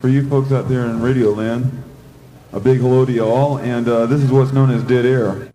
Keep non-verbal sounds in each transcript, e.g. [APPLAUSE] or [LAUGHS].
For you folks out there in Radio Land, a big hello to you all, and uh, this is what's known as dead air.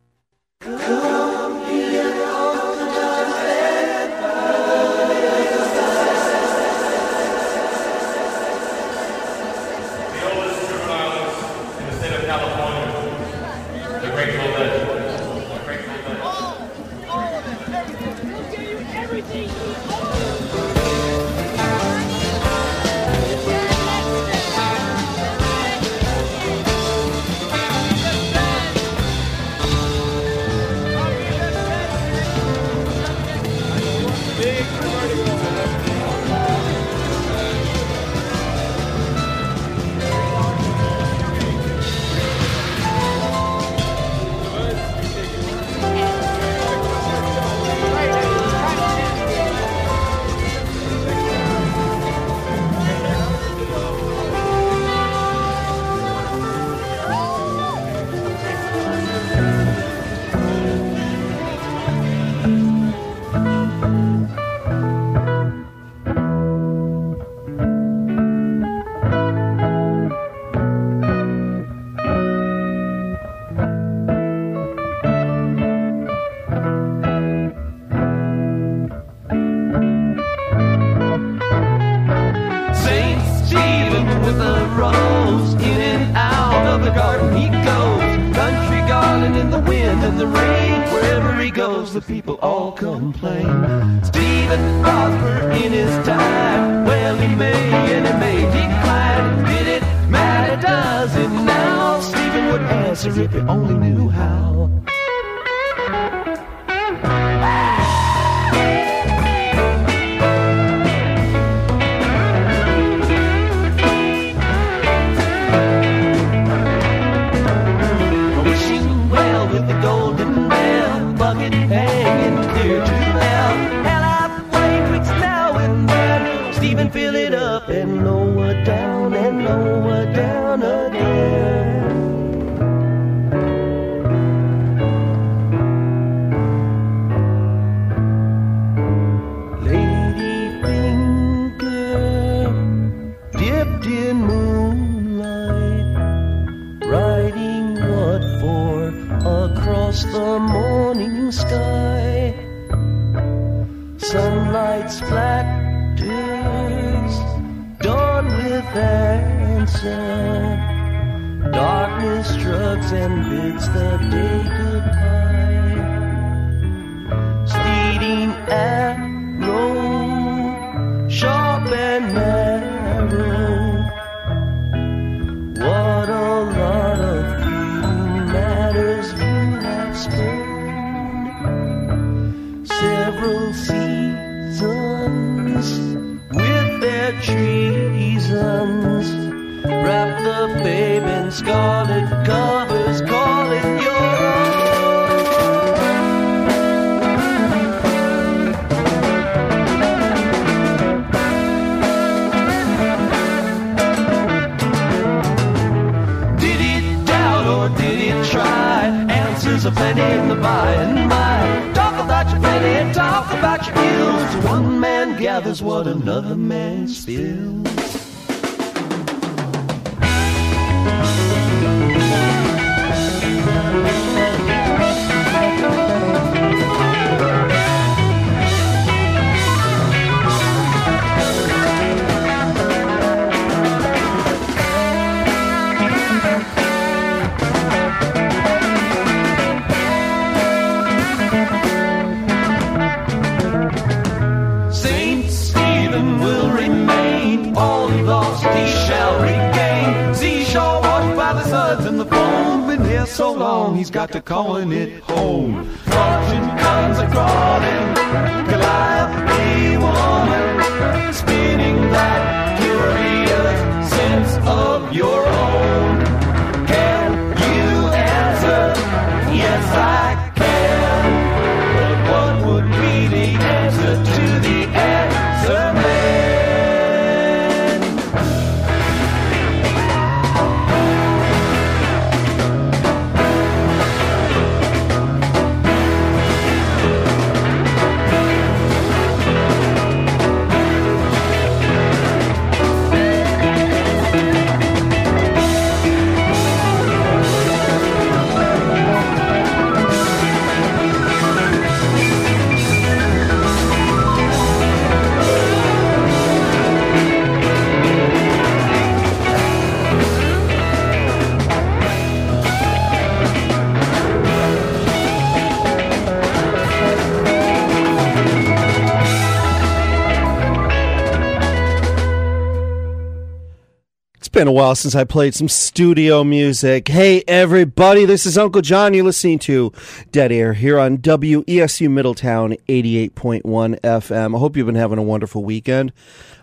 While since I played some studio music. Hey, everybody, this is Uncle John. You're listening to Dead Air here on WESU Middletown 88.1 FM. I hope you've been having a wonderful weekend.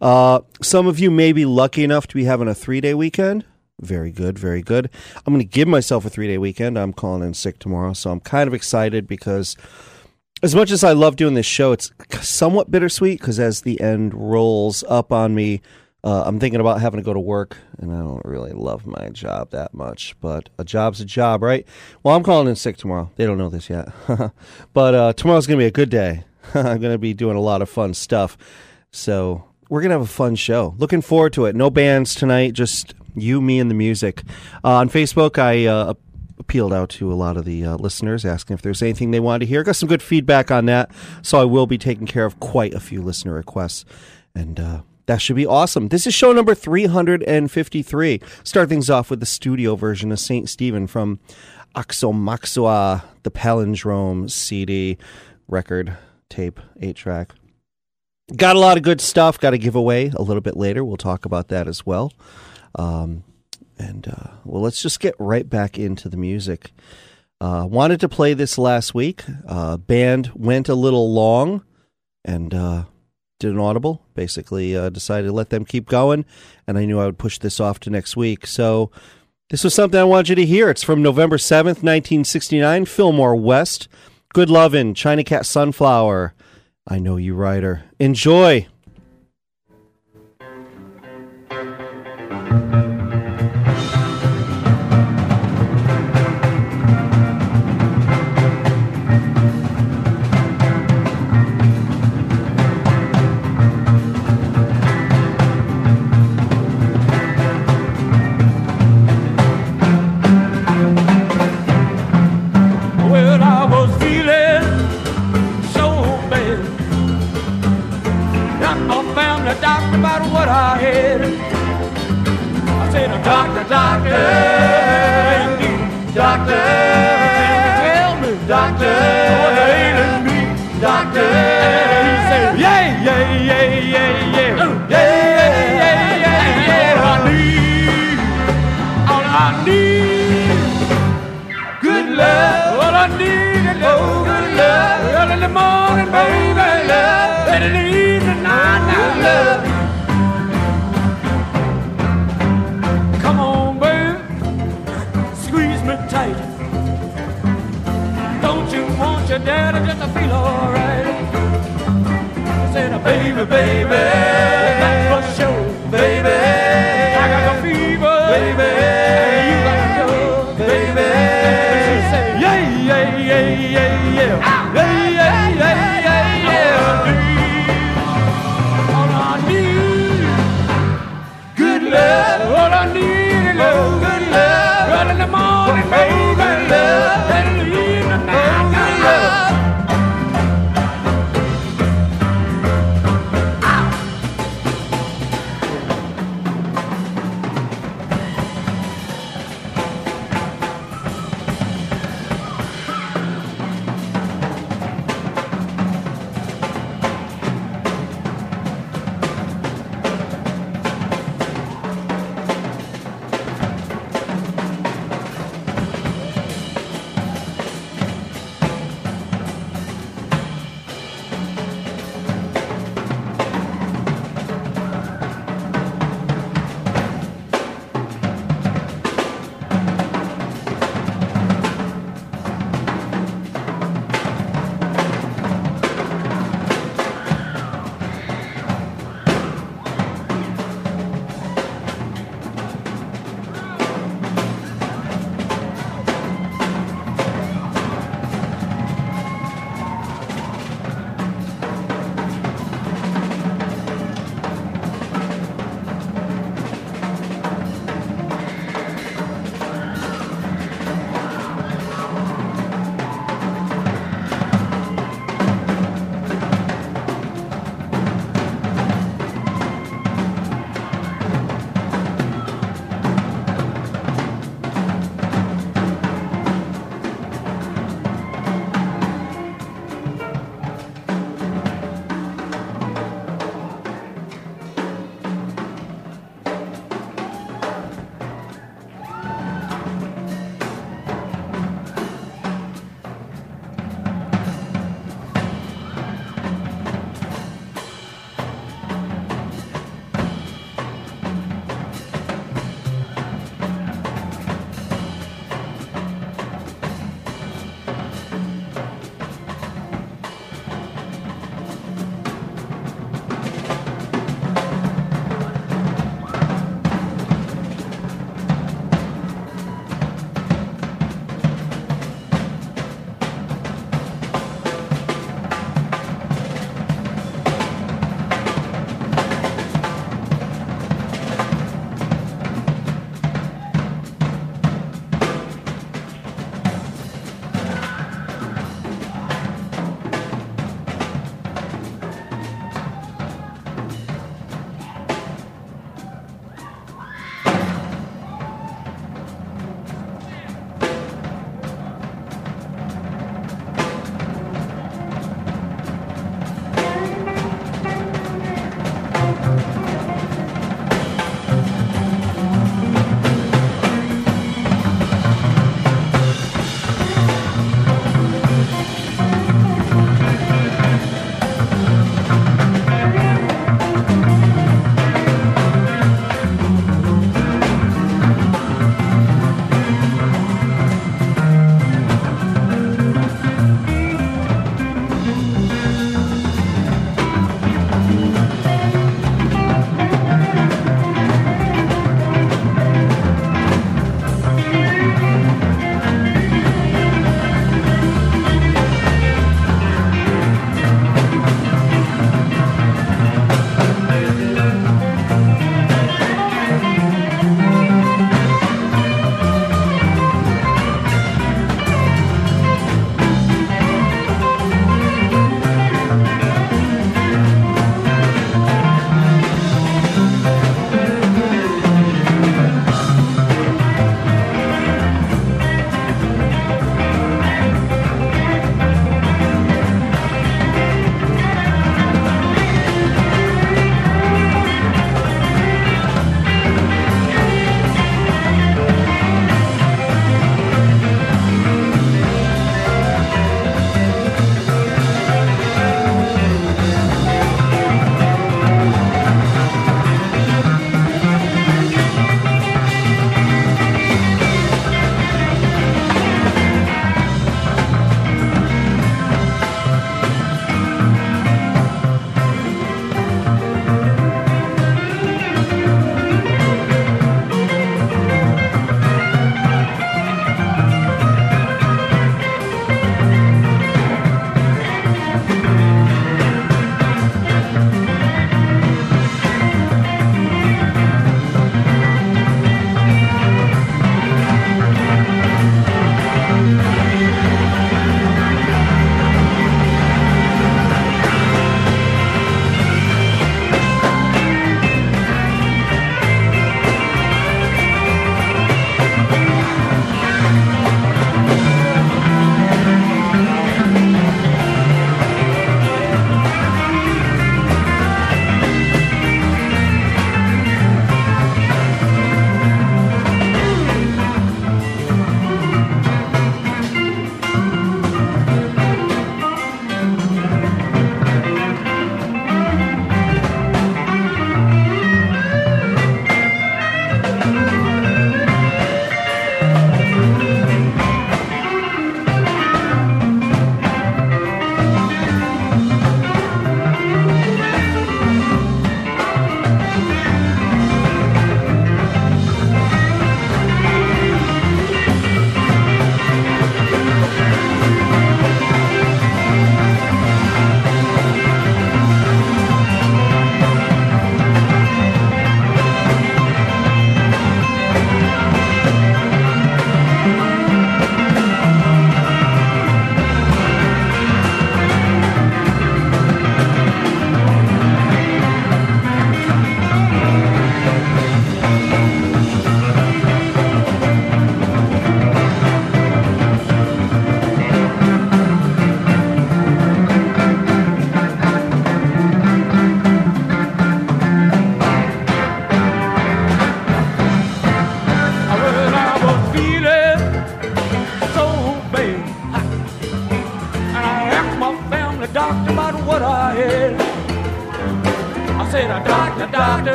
Uh, some of you may be lucky enough to be having a three day weekend. Very good, very good. I'm going to give myself a three day weekend. I'm calling in sick tomorrow, so I'm kind of excited because as much as I love doing this show, it's somewhat bittersweet because as the end rolls up on me, uh, I'm thinking about having to go to work, and I don't really love my job that much. But a job's a job, right? Well, I'm calling in sick tomorrow. They don't know this yet, [LAUGHS] but uh, tomorrow's gonna be a good day. [LAUGHS] I'm gonna be doing a lot of fun stuff, so we're gonna have a fun show. Looking forward to it. No bands tonight, just you, me, and the music. Uh, on Facebook, I uh, appealed out to a lot of the uh, listeners, asking if there's anything they wanted to hear. Got some good feedback on that, so I will be taking care of quite a few listener requests, and uh, that should be awesome. This is show number 353. Start things off with the studio version of St. Stephen from Aoxomoxoa, the Palindrome CD record, tape, 8 track. Got a lot of good stuff. Got a giveaway a little bit later. We'll talk about that as well. Um, and uh, well, let's just get right back into the music. Uh, wanted to play this last week. Uh, band went a little long, and uh, did an audible. Basically, uh, decided to let them keep going, and I knew I would push this off to next week. So this was something I wanted you to hear. It's from November seventh, nineteen sixty nine. Fillmore West. Good lovin', China Cat Sunflower. I know you, writer. Enjoy. What I said, Doctor, doctor, doctor, tell me, doctor, what's ailing me, doctor? And he said, yeah, yeah, yeah, yeah, yeah, yeah, yeah, yeah, yeah, yeah. All I need, all I need good love. All I need is oh, good love. Early in the morning, baby, feel alright? I said, baby, baby, that's for sure,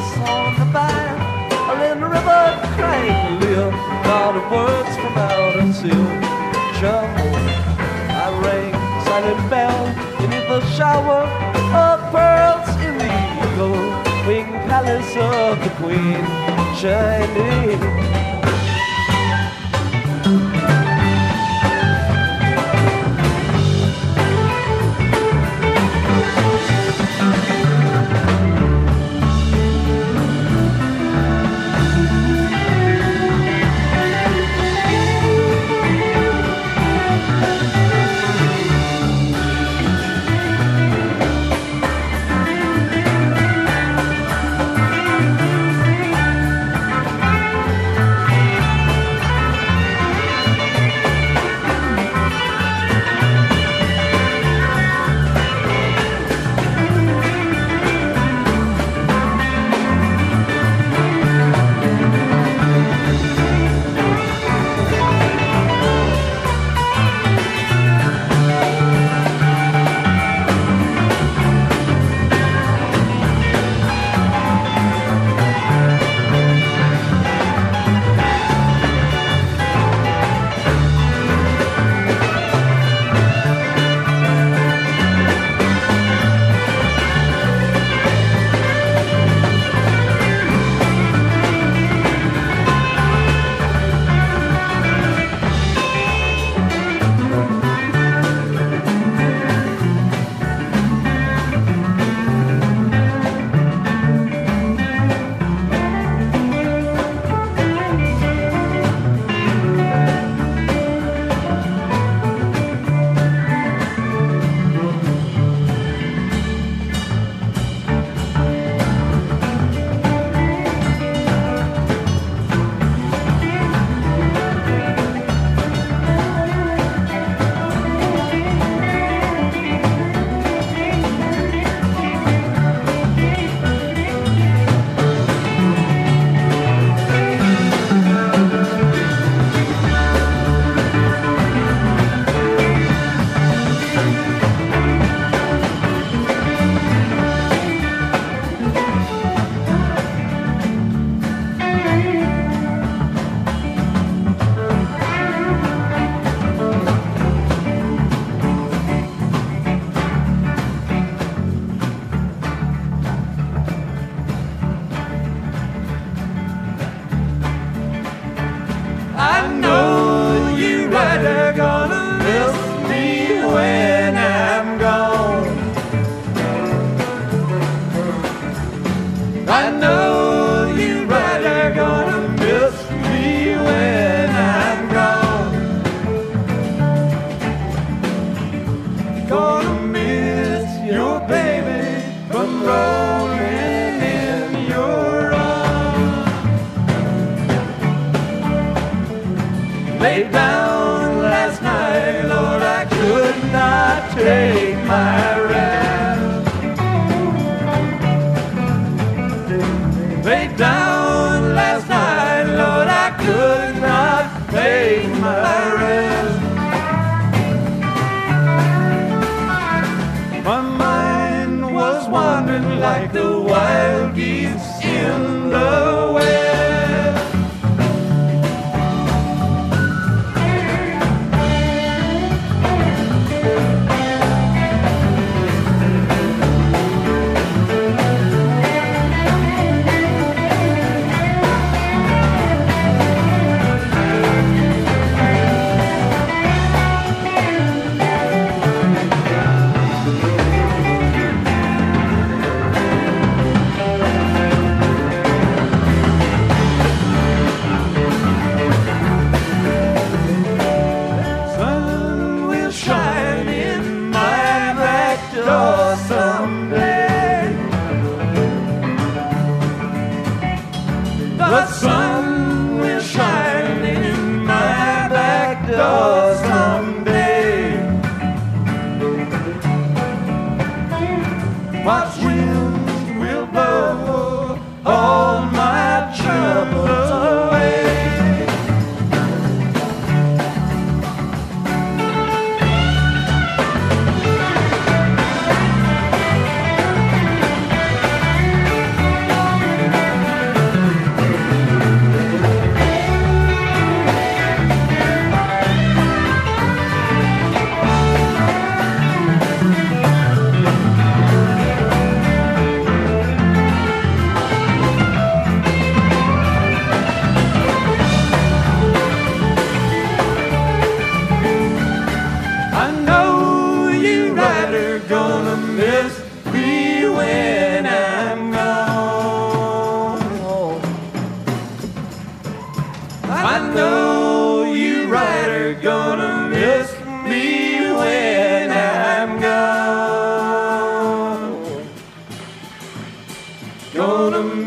lights on the back Or in the river crank live All the words from outer seal Jumble I rang silent bell beneath the shower of pearls in the eagle. Wing palace of the queen Shining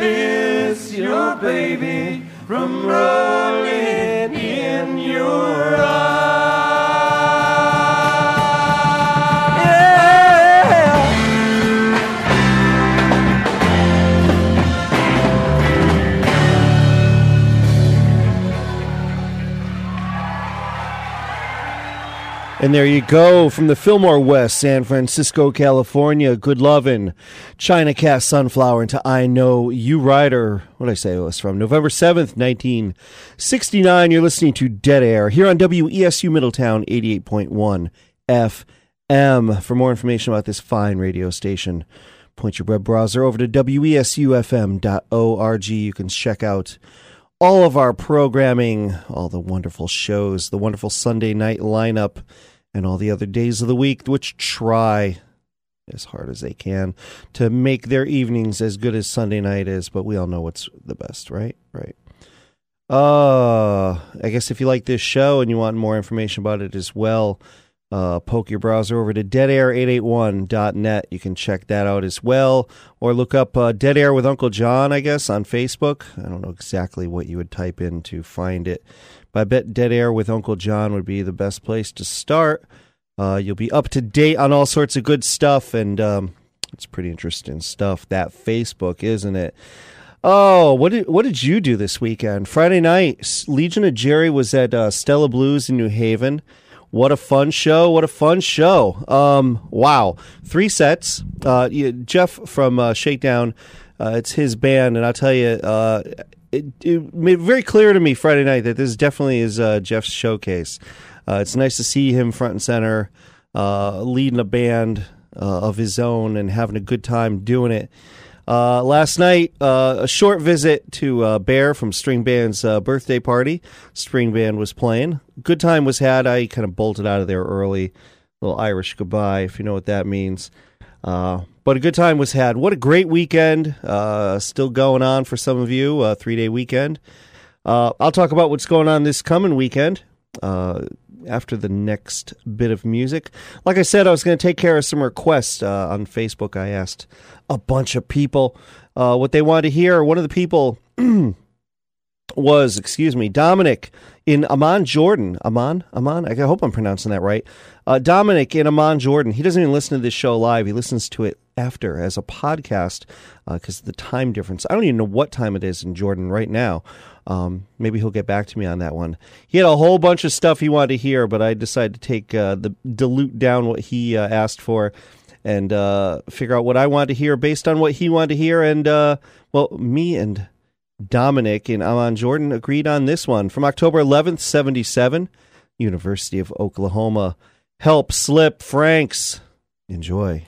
miss your baby from rolling in your arms. And there you go from the Fillmore West, San Francisco, California. Good lovin'. China Cast Sunflower into I Know You Rider. What did I say it was from? November 7th, 1969. You're listening to Dead Air here on WESU Middletown 88.1 FM. For more information about this fine radio station, point your web browser over to WESUFM.org. You can check out all of our programming, all the wonderful shows, the wonderful Sunday night lineup, and all the other days of the week, which try as hard as they can to make their evenings as good as Sunday night is. But we all know what's the best, right? Right. Uh, I guess if you like this show and you want more information about it as well, uh, poke your browser over to deadair881.net. You can check that out as well. Or look up uh, Dead Air with Uncle John, I guess, on Facebook. I don't know exactly what you would type in to find it. But I bet Dead Air with Uncle John would be the best place to start. Uh, you'll be up to date on all sorts of good stuff, and um, it's pretty interesting stuff. That Facebook, isn't it? Oh, what did what did you do this weekend? Friday night, Legion of Jerry was at uh, Stella Blues in New Haven. What a fun show! What a fun show! Um, wow, three sets. Uh, Jeff from uh, Shakedown, uh, it's his band, and I'll tell you, uh, it, it made very clear to me Friday night that this definitely is uh, Jeff's showcase. Uh, it's nice to see him front and center, uh, leading a band uh, of his own and having a good time doing it. Uh, last night, uh, a short visit to Bear from String Band's birthday party. String Band was playing. Good time was had. I kind of bolted out of there early. little Irish goodbye, if you know what that means. Uh, but a good time was had. What a great weekend. Uh, still going on for some of you, a three day weekend. Uh, I'll talk about what's going on this coming weekend uh, after the next bit of music. Like I said, I was going to take care of some requests uh, on Facebook. I asked a bunch of people uh, what they wanted to hear. One of the people [CLEARS THROAT] was, excuse me, Dominic in Amman, Jordan. Amman, Amman. I hope I'm pronouncing that right. Uh, Dominic in Amman, Jordan. He doesn't even listen to this show live. He listens to it after as a podcast because of the time difference. I don't even know what time it is in Jordan right now. Um, maybe he'll get back to me on that one. He had a whole bunch of stuff he wanted to hear, but I decided to take uh, the dilute down what he uh, asked for and uh, figure out what I wanted to hear based on what he wanted to hear. And uh, well, me and Dominic in Amman, Jordan agreed on this one from October 11th, 77, University of Oklahoma. Help Slip Franks. Enjoy.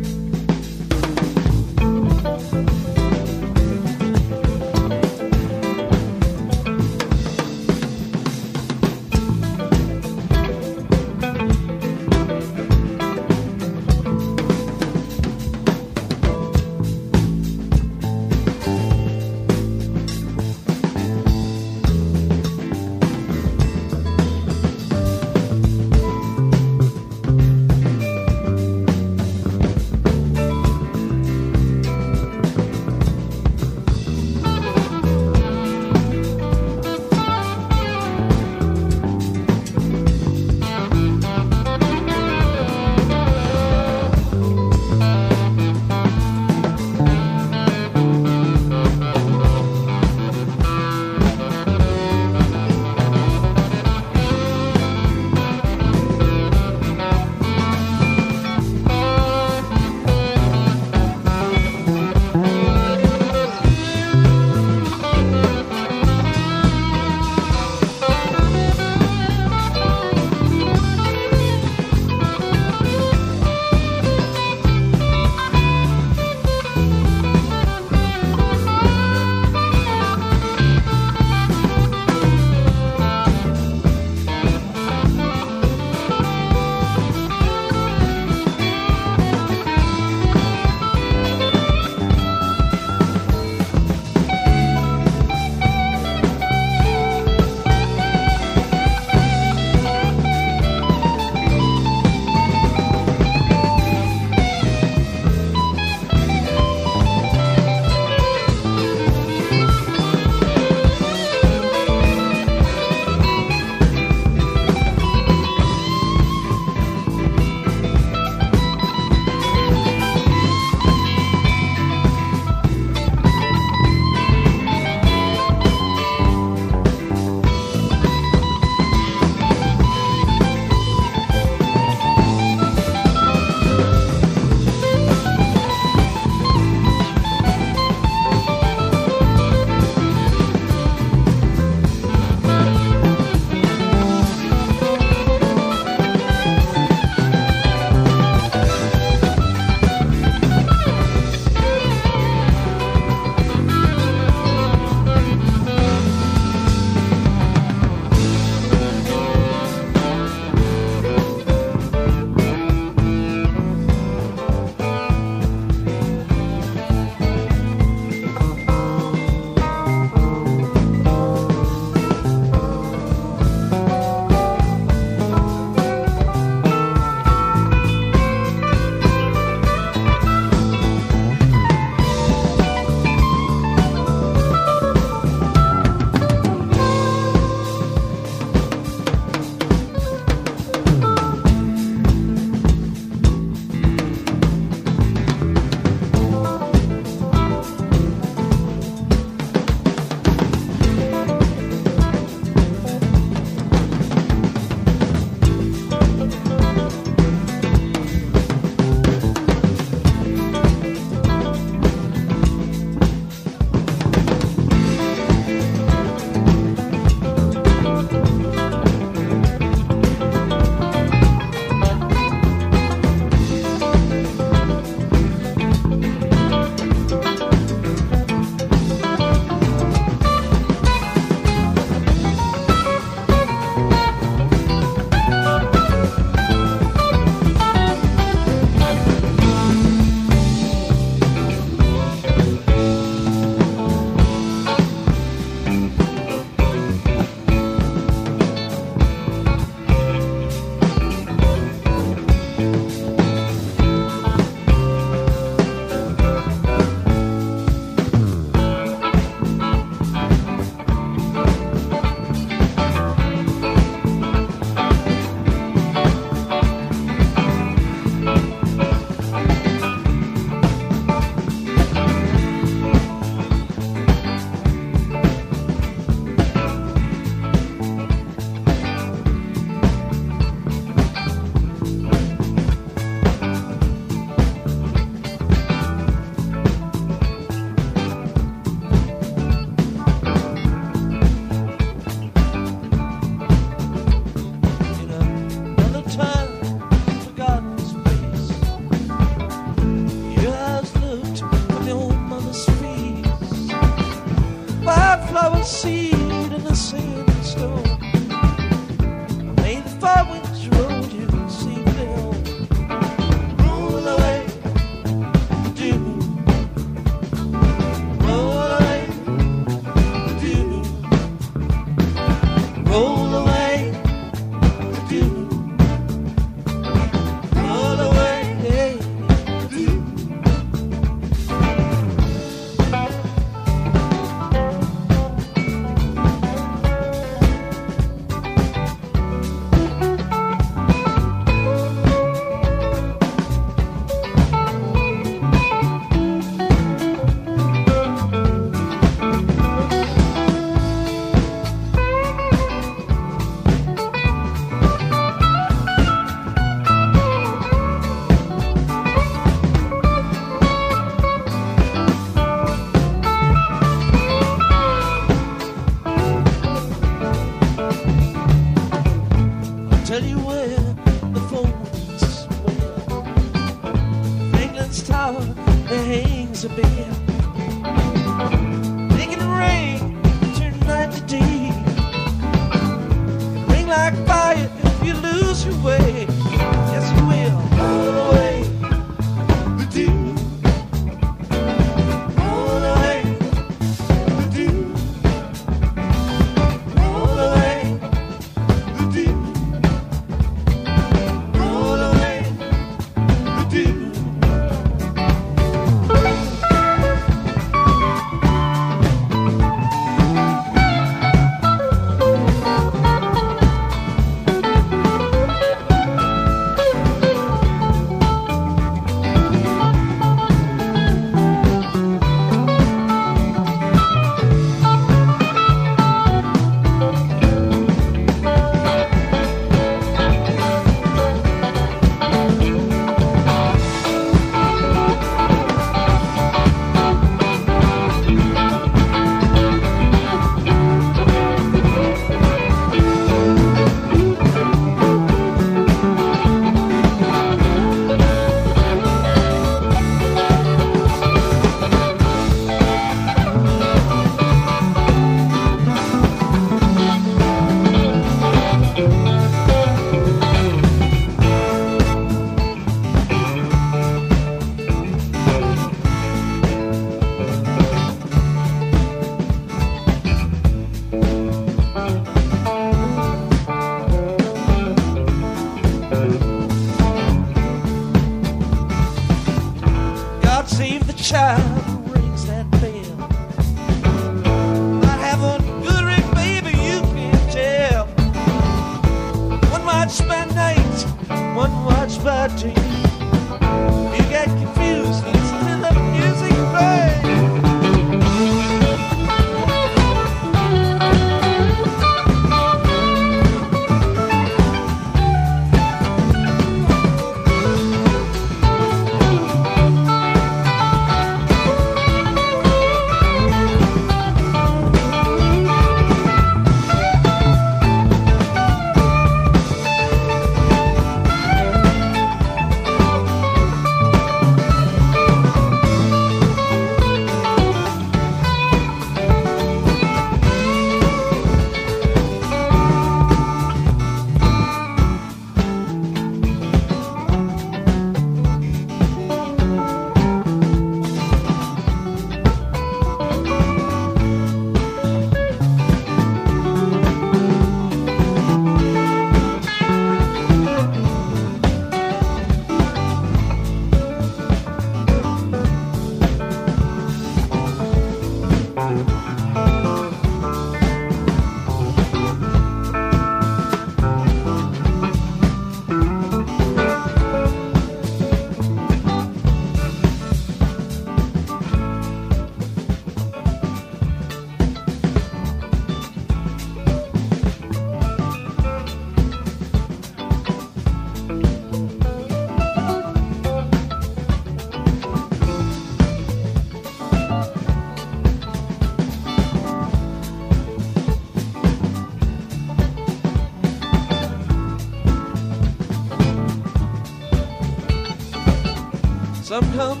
Some come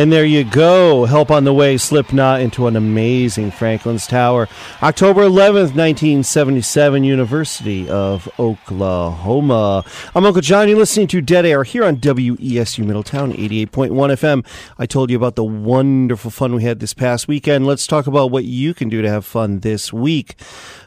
And there you go. Help on the way, Slipknot into an amazing Franklin's Tower. October 11th, 1977, University of Oklahoma. I'm Uncle John. You're listening to Dead Air here on WESU Middletown 88.1 FM. I told you about the wonderful fun we had this past weekend. Let's talk about what you can do to have fun this week.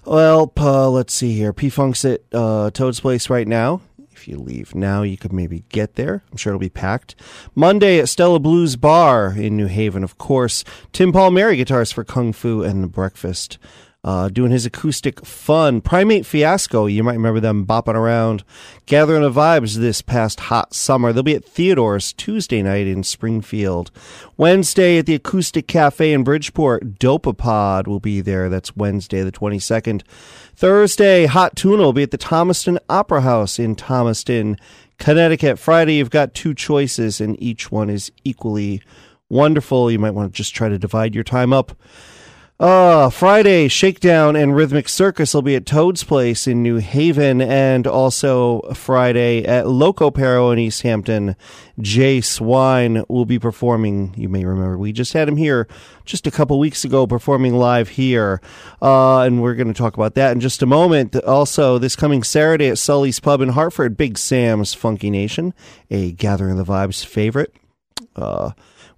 Well, uh, let's see here. P Funk's at uh, Toad's Place right now if you leave now, you could maybe get there. I'm sure it'll be packed. Monday at Stella Blues Bar in New Haven, of course. Tim Palmieri guitars for Kung Fu and the Breakfast. Uh, doing his acoustic fun. Primate Fiasco, you might remember them bopping around, gathering the vibes this past hot summer. They'll be at Theodore's Tuesday night in Springfield. Wednesday at the Acoustic Cafe in Bridgeport, Dopapod will be there. That's Wednesday the 22nd. Thursday, Hot Tuna will be at the Thomaston Opera House in Thomaston, Connecticut. Friday, you've got two choices, and each one is equally wonderful. You might want to just try to divide your time up. Uh, Friday, Shakedown and Rhythmic Circus will be at Toad's Place in New Haven, and also Friday at Loco Pero in East Hampton. Jay Swine will be performing. You may remember we just had him here just a couple weeks ago performing live here, uh, and we're going to talk about that in just a moment. Also, this coming Saturday at Sully's Pub in Hartford, Big Sam's Funky Nation, a Gathering the Vibes favorite. Uh,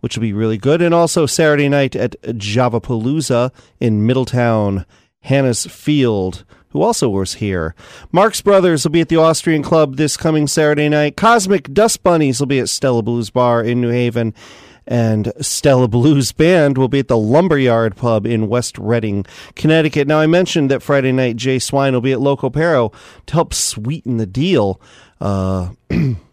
which will be really good. And also Saturday night at Javapalooza in Middletown, Hannah's Field, who also was here. Marx Brothers will be at the Austrian Club this coming Saturday night. Cosmic Dust Bunnies will be at Stella Blues Bar in New Haven. And Stella Blues Band will be at the Lumberyard Pub in West Redding, Connecticut. Now, I mentioned that Friday night Jay Swine will be at Loco Pero to help sweeten the deal. Uh, [CLEARS THROAT]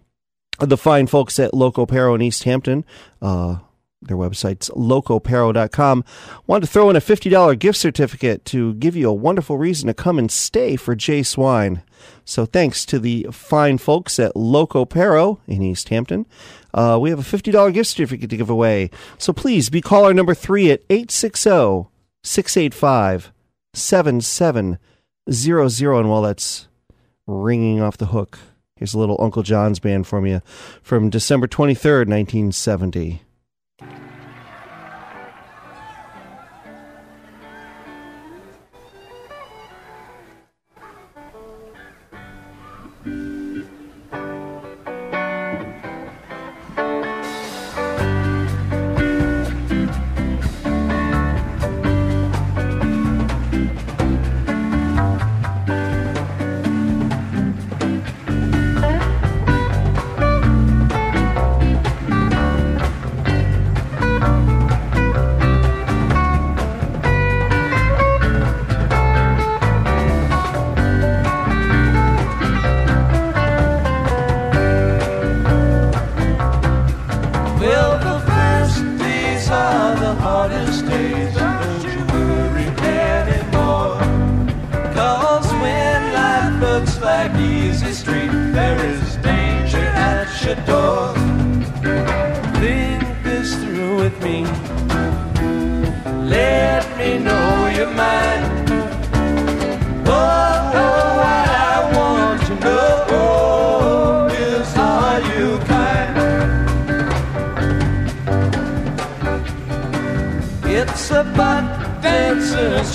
the fine folks at Loco Pero in East Hampton. Uh, their website's locopero.com. Want to throw in a $50 gift certificate to give you a wonderful reason to come and stay for Jay Swine. So thanks to the fine folks at Loco Pero in East Hampton. Uh, we have a $50 gift certificate to give away. So please be caller number three at 860 685 7700. And while that's ringing off the hook, Here's a little Uncle John's band from you from December 23rd, 1970.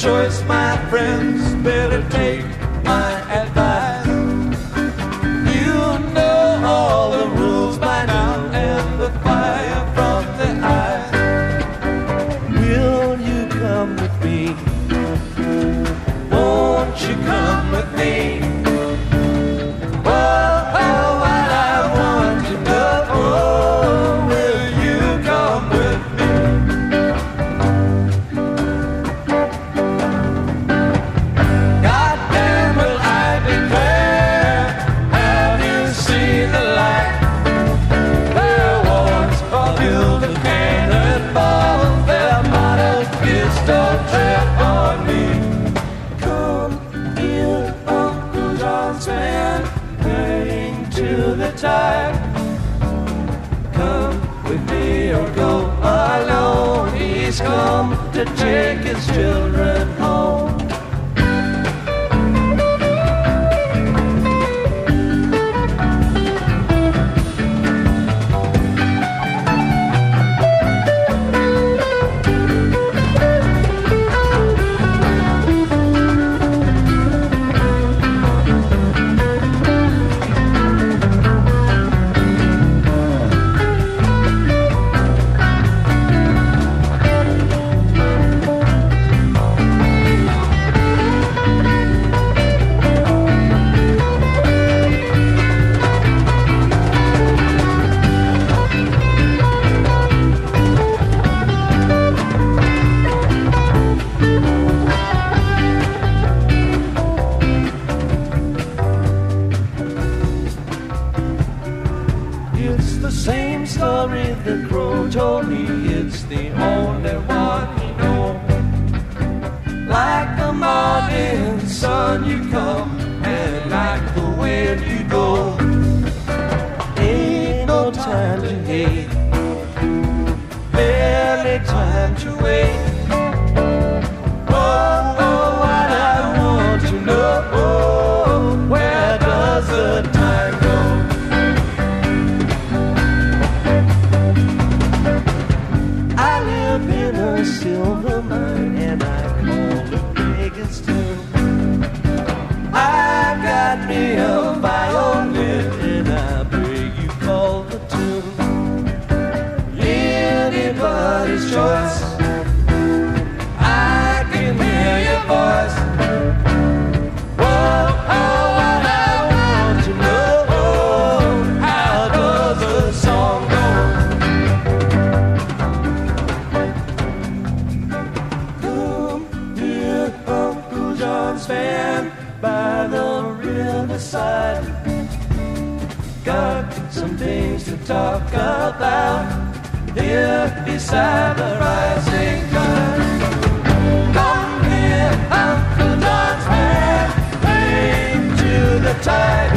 Choice, my friends. Better take my advice. Take his children talk about here beside the rising tide. Come here, John's fan, bring to the tide.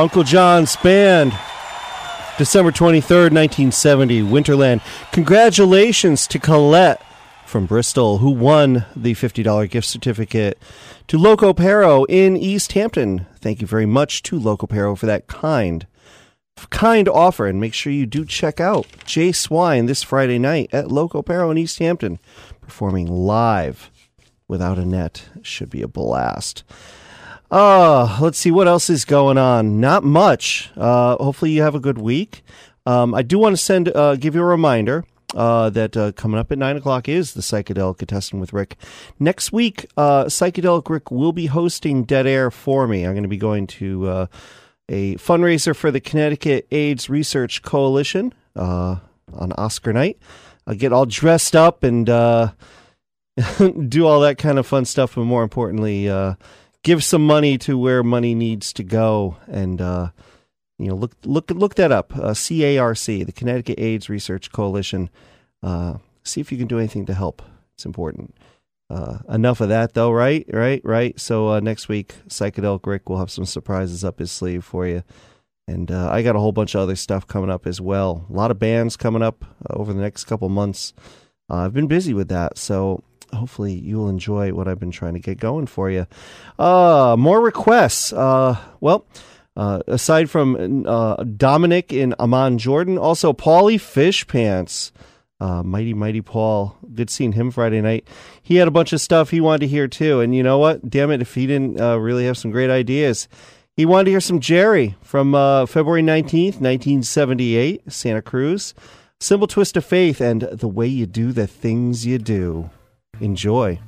Uncle John's band. December 23rd, 1970, Winterland. Congratulations to Colette from Bristol, who won the $50 gift certificate to Loco Perro in East Hampton. Thank you very much to Loco Perro for that kind, kind offer. And make sure you do check out Jay Swine this Friday night at Loco Perro in East Hampton, performing live without a net. Should be a blast. Uh, let's see what else is going on. Not much. Uh, hopefully you have a good week. Um, I do want to send, uh, give you a reminder. Uh, that uh, coming up at nine o'clock is the Psychedelicatessen with Rick. Next week, uh, psychedelic Rick will be hosting Dead Air for me. I'm going to be going to uh, a fundraiser for the Connecticut AIDS Research Coalition uh, on Oscar night. I'll get all dressed up and [LAUGHS] do all that kind of fun stuff, but more importantly, give some money to where money needs to go. And uh, you know, look look look that up. Uh, CARC, the Connecticut AIDS Research Coalition. Uh, see if you can do anything to help. It's important. Uh, enough of that, though, right? Right? Right? So uh, next week, Psychedelic Rick will have some surprises up his sleeve for you. And uh, I got a whole bunch of other stuff coming up as well. A lot of bands coming up over the next couple months. I've been busy with that, so hopefully you'll enjoy what I've been trying to get going for you. Uh, more requests. Uh, well, Uh, aside from uh, Dominic and Amon Jordan, also Paulie Fish Pants. Uh, mighty, mighty Paul. Good seeing him Friday night. He had a bunch of stuff he wanted to hear too. And you know what? Damn it, if he didn't uh, really have some great ideas. He wanted to hear some Jerry from uh, February 19th, 1978, Santa Cruz. Simple Twist of Faith and The Way You Do the Things You Do. Enjoy.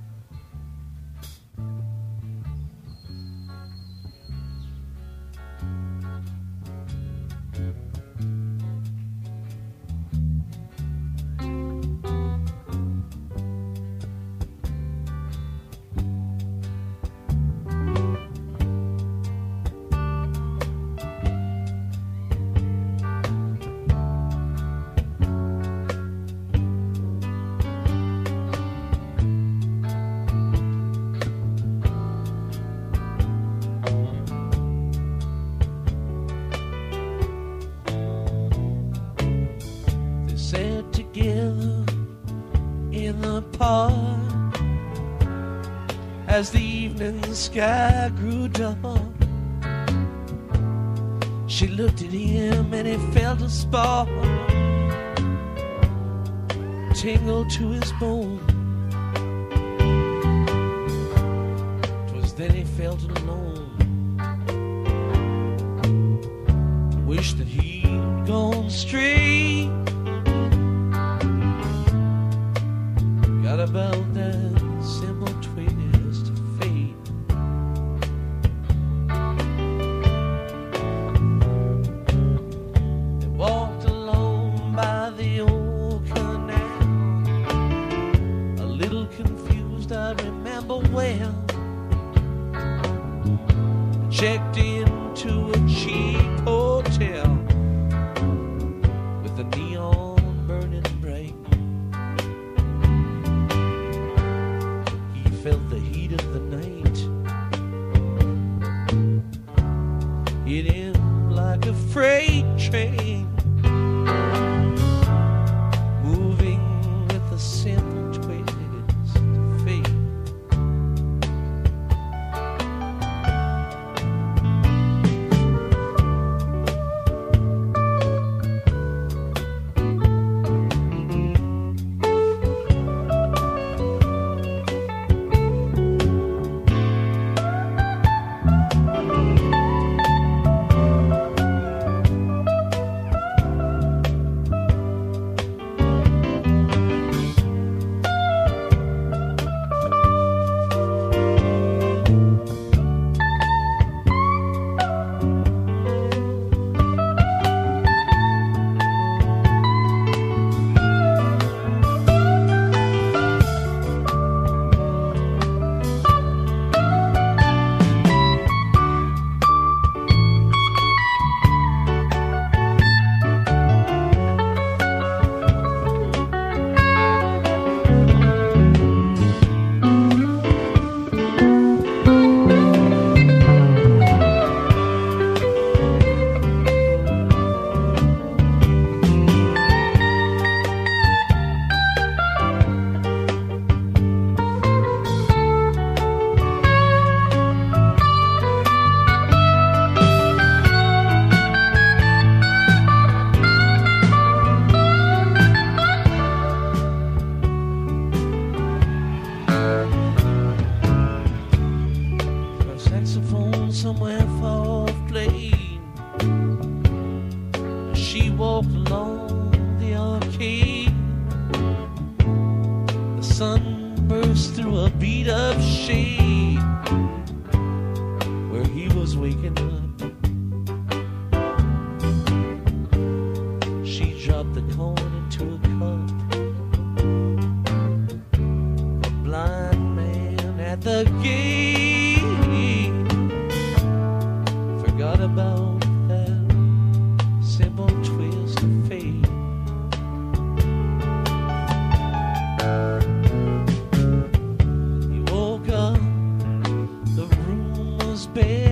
Room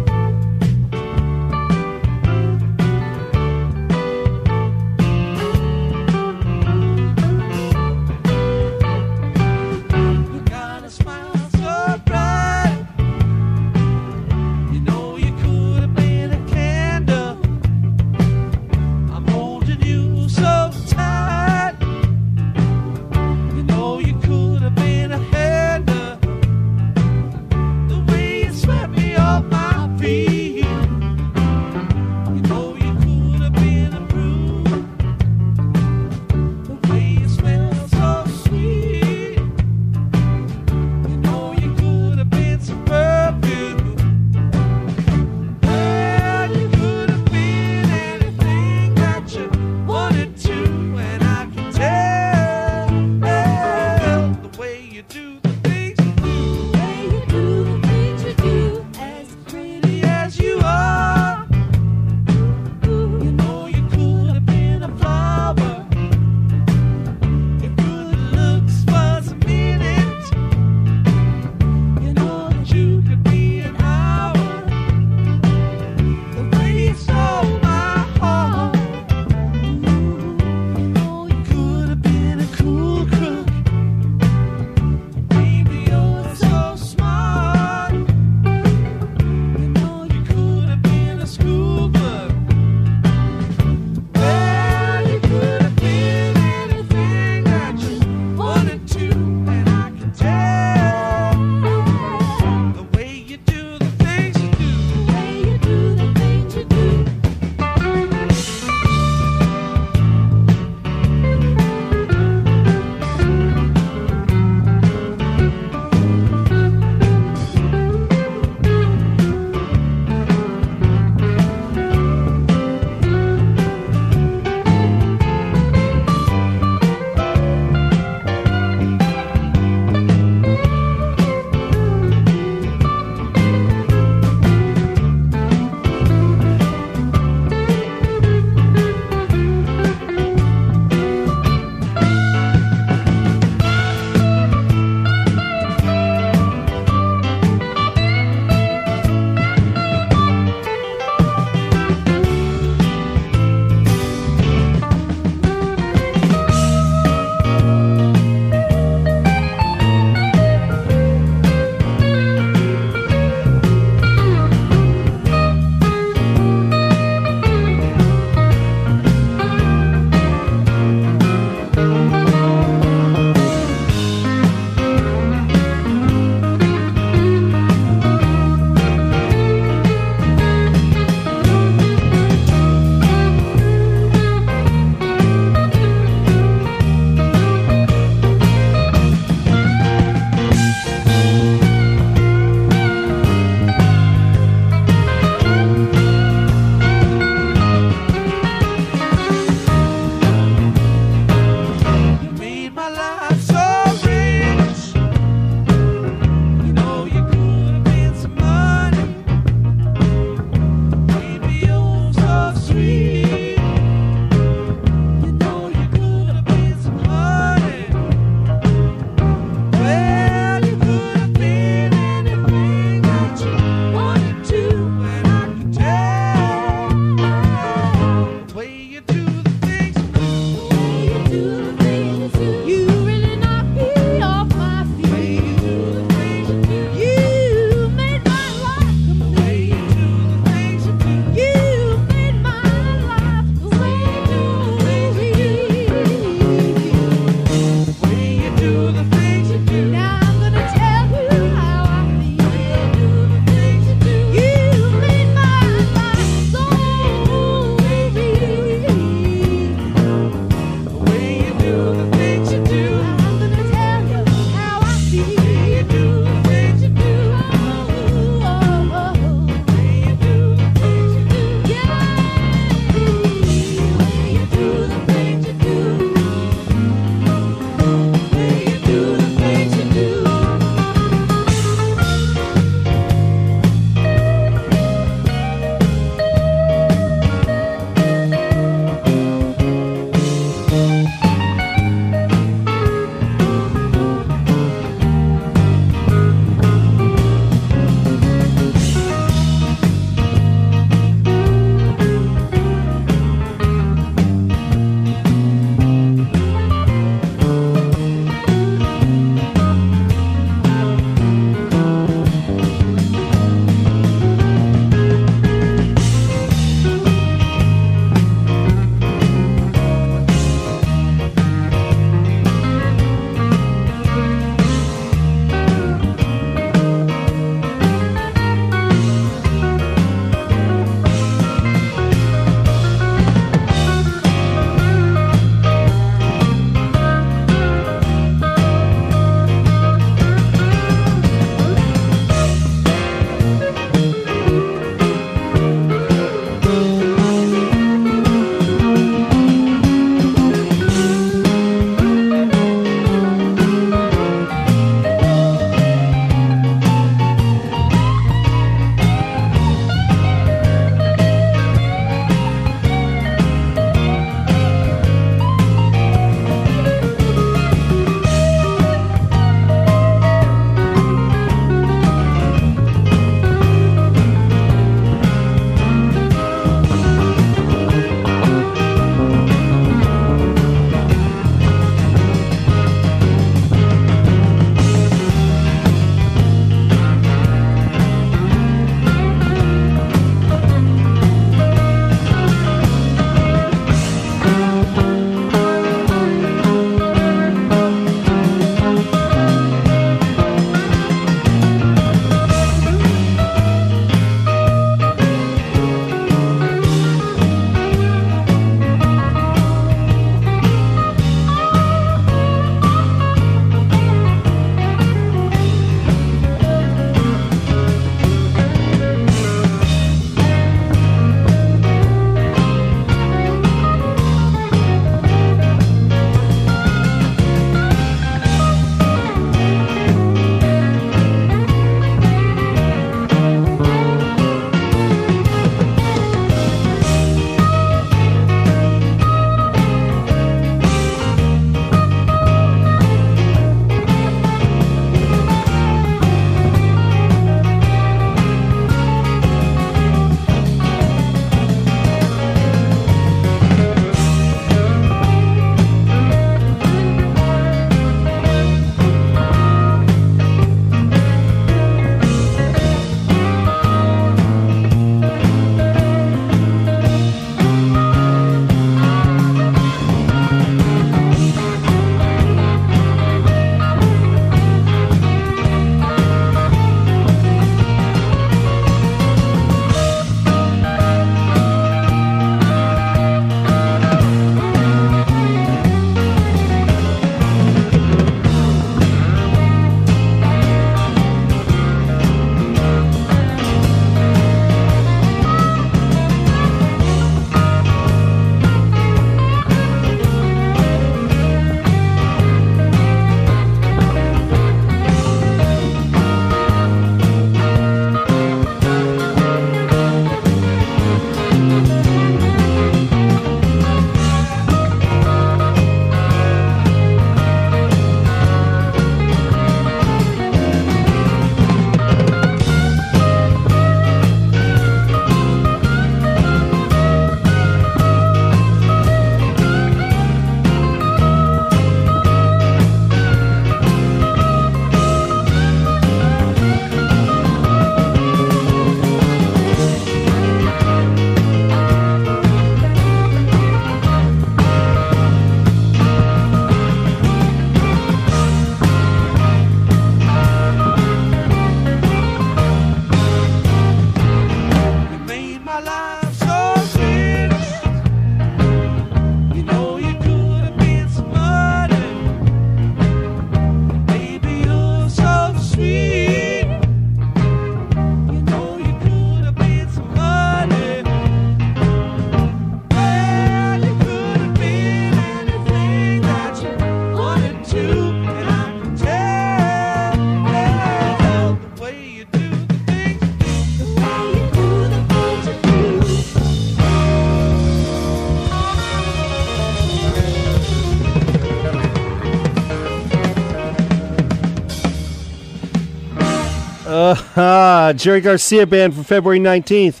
Uh, [LAUGHS] Jerry Garcia Band from February 19th,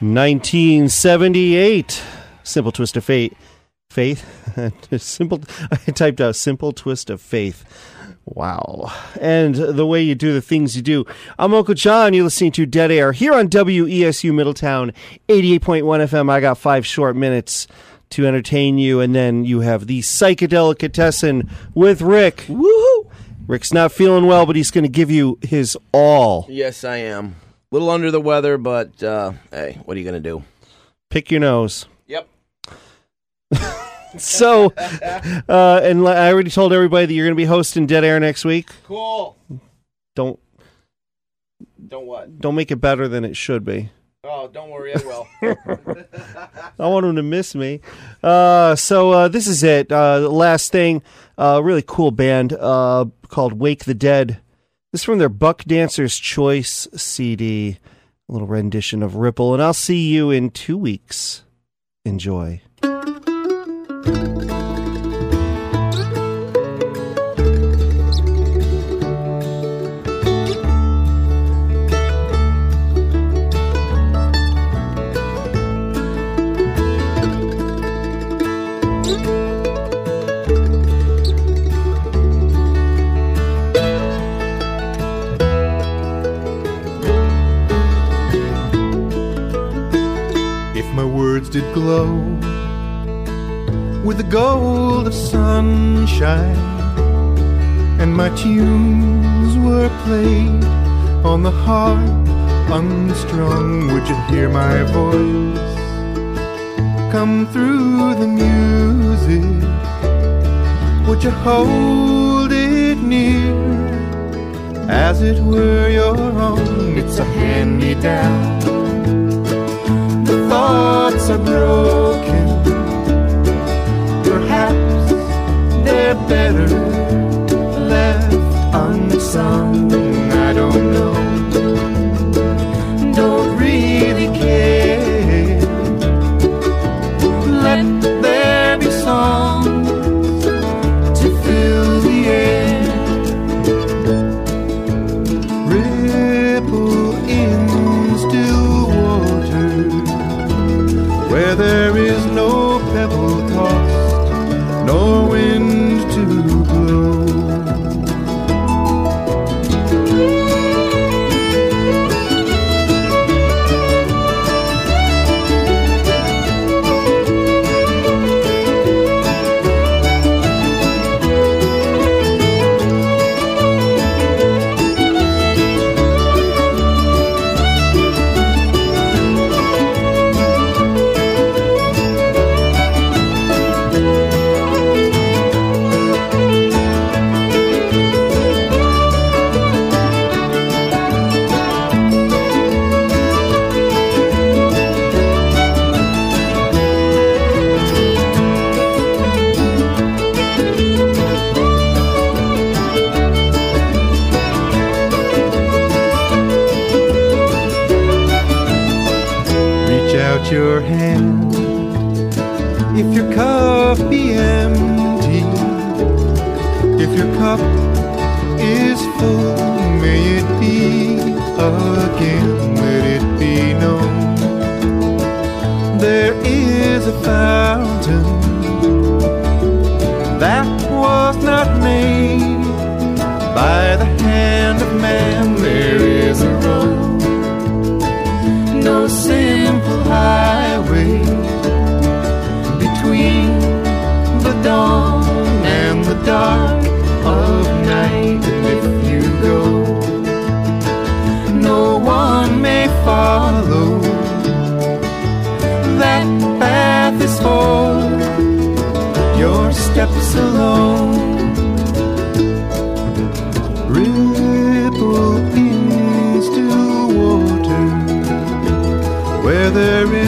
1978. Simple Twist of Fate. Faith? [LAUGHS] Simple. I typed out Simple Twist of Faith. Wow. And the way you do the things you do. I'm Uncle John. You're listening to Dead Air here on WESU Middletown, 88.1 FM. I got five short minutes to entertain you. And then you have the Psychedelicatessen with Rick. Woohoo! Rick's not feeling well, but he's going to give you his all. Yes, I am. A little under the weather, but uh, hey, what are you going to do? Pick your nose. Yep. [LAUGHS] So, uh, and I already told everybody that you're going to be hosting Dead Air next week. Cool. Don't Don't what? don't make it better than it should be. Oh, don't worry, I will. [LAUGHS] I want him to miss me. Uh, so uh, this is it. Uh, last thing, uh, really cool band uh, called Wake the Dead. This is from their Buck Dancer's Choice CD, a little rendition of Ripple. And I'll see you in two weeks. Enjoy. Glow with the gold of sunshine, and my tunes were played on the harp unstrung, would you hear my voice come through the music? Would you hold it near as it were your own? It's a hand me down thoughts are broken. Perhaps they're better left unsung. I don't know. Out your hand if your cup be empty. If your cup is full, may it be again. Let it be known there is a fountain that was not made by the hand of man. There is a road no simple highway between the dawn and the dark of night. If you go, no one may follow. That path is for your steps alone. Where